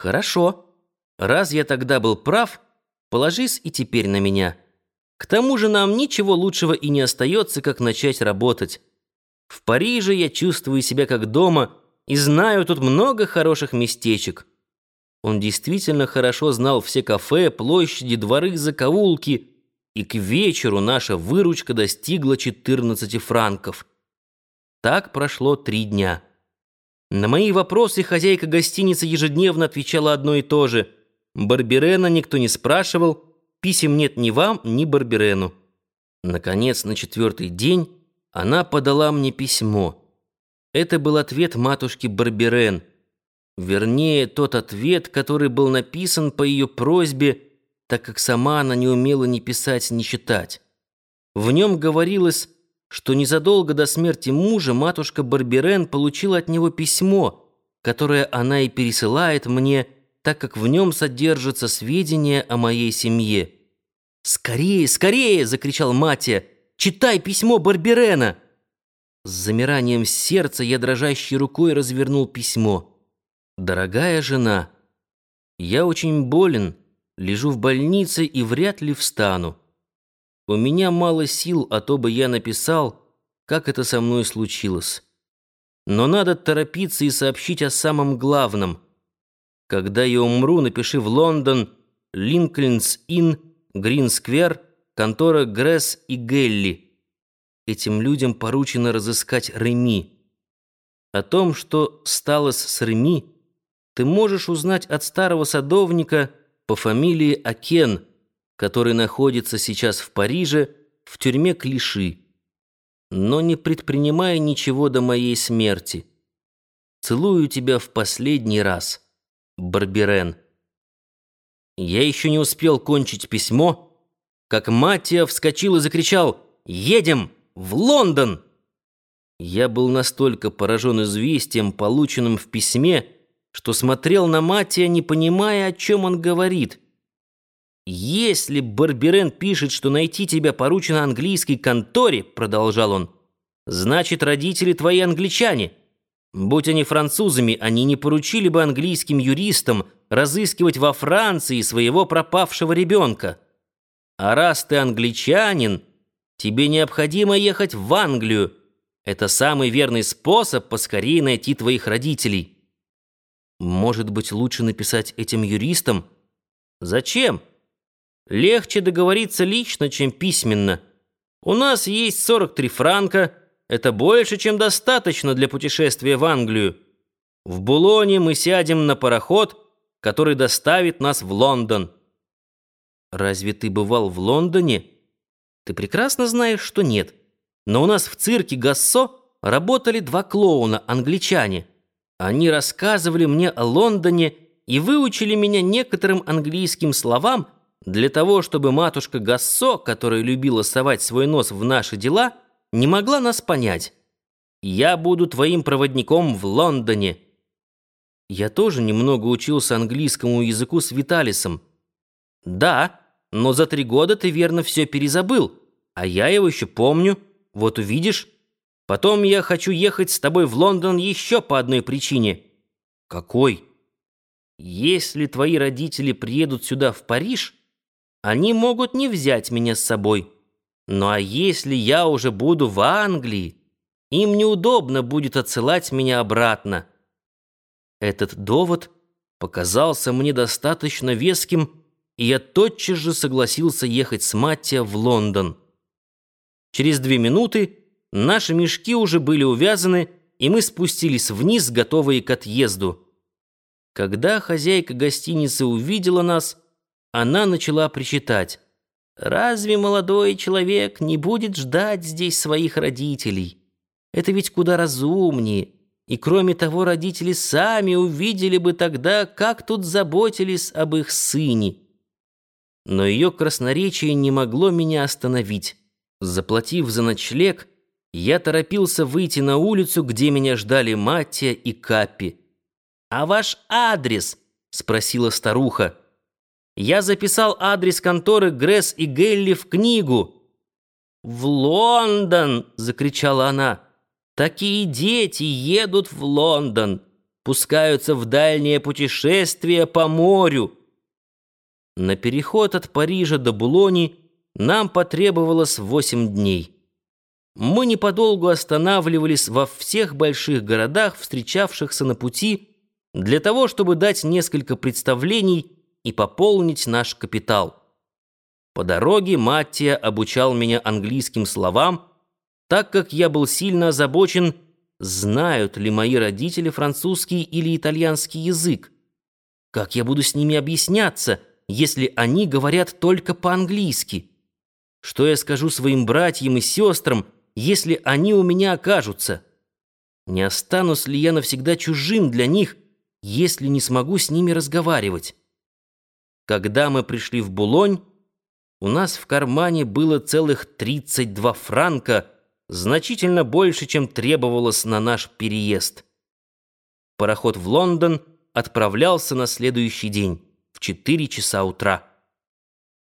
Хорошо. Раз я тогда был прав, положись и теперь на меня. К тому же нам ничего лучшего и не остается, как начать работать. В Париже я чувствую себя как дома и знаю тут много хороших местечек. Он действительно хорошо знал все кафе, площади, дворы, закоулки, и к вечеру наша выручка достигла 14 франков. Так прошло три дня. На мои вопросы хозяйка гостиницы ежедневно отвечала одно и то же. Барберена никто не спрашивал, писем нет ни вам, ни Барберену. Наконец, на четвертый день она подала мне письмо. Это был ответ матушки Барберен. Вернее, тот ответ, который был написан по ее просьбе, так как сама она не умела ни писать, ни читать. В нем говорилось что незадолго до смерти мужа матушка Барберен получила от него письмо, которое она и пересылает мне, так как в нем содержатся сведения о моей семье. «Скорее, скорее!» — закричал Матия. «Читай письмо Барберена!» С замиранием сердца я дрожащей рукой развернул письмо. «Дорогая жена, я очень болен, лежу в больнице и вряд ли встану. У меня мало сил, а то бы я написал, как это со мной случилось. Но надо торопиться и сообщить о самом главном. Когда я умру, напиши в Лондон, Линкольнс-Инн, Грин-сквер, контора Гресс и Гелли. Этим людям поручено разыскать Реми. О том, что стало с Реми, ты можешь узнать от старого садовника по фамилии Акен – который находится сейчас в Париже, в тюрьме Клиши, но не предпринимая ничего до моей смерти. Целую тебя в последний раз, Барберен. Я еще не успел кончить письмо, как Матия вскочил и закричал «Едем в Лондон!» Я был настолько поражен известием, полученным в письме, что смотрел на Матия, не понимая, о чем он говорит — «Если Барберен пишет, что найти тебя поручено английской конторе, — продолжал он, — значит, родители твои англичане. Будь они французами, они не поручили бы английским юристам разыскивать во Франции своего пропавшего ребенка. А раз ты англичанин, тебе необходимо ехать в Англию. Это самый верный способ поскорее найти твоих родителей. Может быть, лучше написать этим юристам? Зачем? Легче договориться лично, чем письменно. У нас есть 43 франка. Это больше, чем достаточно для путешествия в Англию. В Булоне мы сядем на пароход, который доставит нас в Лондон. Разве ты бывал в Лондоне? Ты прекрасно знаешь, что нет. Но у нас в цирке Гассо работали два клоуна, англичане. Они рассказывали мне о Лондоне и выучили меня некоторым английским словам, для того, чтобы матушка Гассо, которая любила совать свой нос в наши дела, не могла нас понять. Я буду твоим проводником в Лондоне. Я тоже немного учился английскому языку с Виталисом. Да, но за три года ты верно все перезабыл, а я его еще помню. Вот увидишь. Потом я хочу ехать с тобой в Лондон еще по одной причине. Какой? Если твои родители приедут сюда в Париж, они могут не взять меня с собой. Ну а если я уже буду в Англии, им неудобно будет отсылать меня обратно. Этот довод показался мне достаточно веским, и я тотчас же согласился ехать с Маттия в Лондон. Через две минуты наши мешки уже были увязаны, и мы спустились вниз, готовые к отъезду. Когда хозяйка гостиницы увидела нас, она начала причитать. «Разве молодой человек не будет ждать здесь своих родителей? Это ведь куда разумнее. И кроме того, родители сами увидели бы тогда, как тут заботились об их сыне». Но ее красноречие не могло меня остановить. Заплатив за ночлег, я торопился выйти на улицу, где меня ждали Маттия и Каппи. «А ваш адрес?» — спросила старуха. Я записал адрес конторы Гресс и Гелли в книгу. «В Лондон!» — закричала она. «Такие дети едут в Лондон. пускаются в дальнее путешествие по морю. На переход от Парижа до Булони нам потребовалось восемь дней. Мы неподолгу останавливались во всех больших городах, встречавшихся на пути, для того, чтобы дать несколько представлений и пополнить наш капитал. По дороге Маттия обучал меня английским словам, так как я был сильно озабочен, знают ли мои родители французский или итальянский язык. Как я буду с ними объясняться, если они говорят только по-английски? Что я скажу своим братьям и сестрам, если они у меня окажутся? Не останусь ли я навсегда чужим для них, если не смогу с ними разговаривать? Когда мы пришли в Булонь, у нас в кармане было целых 32 франка, значительно больше, чем требовалось на наш переезд. Пароход в Лондон отправлялся на следующий день в 4 часа утра.